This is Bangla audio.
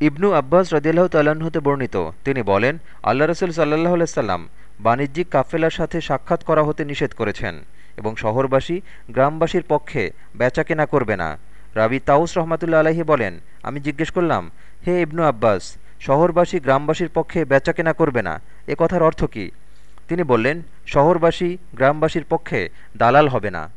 ইবনু আব্বাস রদিয়াল্লাহ তাল্লাহ্ন হতে বর্ণিত। তিনি বলেন, আল্লাহ রসুল সাল্লাহ সাল্লাম বাণিজ্যিক কাফেলার সাথে সাক্ষাৎ করা হতে নিষেধ করেছেন এবং শহরবাসী গ্রামবাসীর পক্ষে বেচাকেনা করবে না। রাবি তাউস রহমাতুল্লা আলাহি বলেন, আমি জিজ্ঞেস করলাম, হে ইবনু আব্বাস, শহরবাসী গ্রামবাসীর পক্ষে বেচাকেনা করবে না, এ কথার অর্থ কী? তিনি বললেন, শহরবাসী গ্রামবাসীর পক্ষে দালাল হবে না।